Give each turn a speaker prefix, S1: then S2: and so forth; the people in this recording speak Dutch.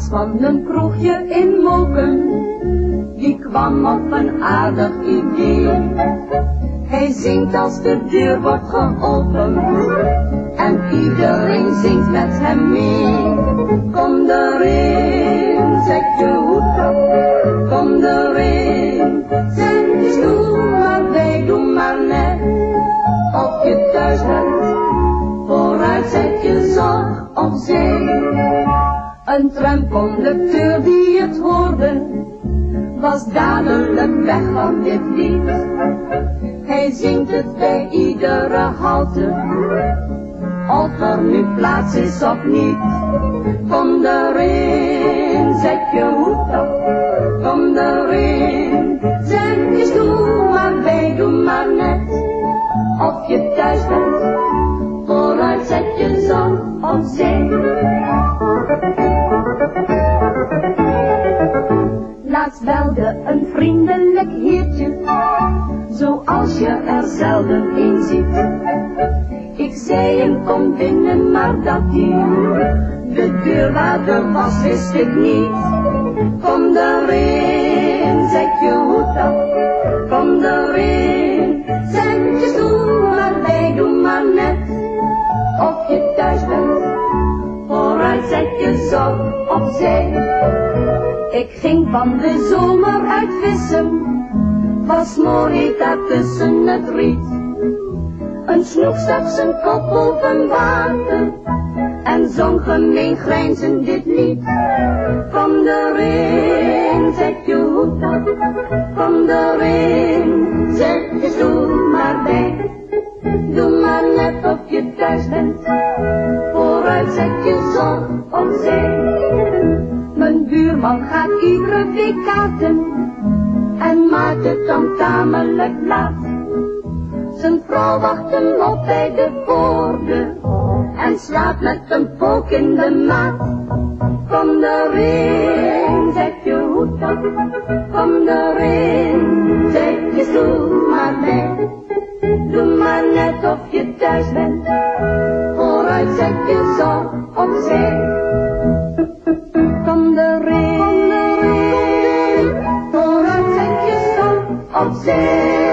S1: baas van een kroegje in Moken, die kwam op een aardig idee. Hij zingt als de deur wordt geopend, en iedereen zingt met hem mee. Kom erin, zet je hoed op, kom erin, je stoel maar bij, doe maar net, of je thuis bent, vooruit zet je zorg opzij. Een tramconducteur die het hoorde, was dadelijk weg van dit lied. Hij zingt het bij iedere halte, of er nu plaats is of niet. Kom erin, zet je hoed op, kom erin, zet je stoel maar bij, doe maar net, of je thuis bent, vooruit zet je zon opzij. Laatst vriendelijk heertje, zoals je er zelden een ziet. Ik zei hem kom binnen, maar dat hij de deurwaarder was, wist ik niet. Kom erin, zet je hoed af, kom erin, zet je stoel maar bij, doe maar net, of je thuis bent, vooruit zet je zorg opzij. Ik ging van de zomer uit vissen, was mooi daar tussen het riet. Een snoek stak zijn kop boven water en zong gemeen grijnzend dit lied. Kom erin, zet je hoed af, kom erin, zet je stoel maar bij. Doe maar net of je thuis bent, Gaat week kaarten en maakt het dan tamelijk laat. Zijn vrouw wacht hem op bij de voordeur en slaapt met een pook in de maat. Kom erin, zet je hoed op, kom erin, zet je stoel maar bij. Doe maar net of je thuis bent, vooruit zet je zorg opzij. Erin,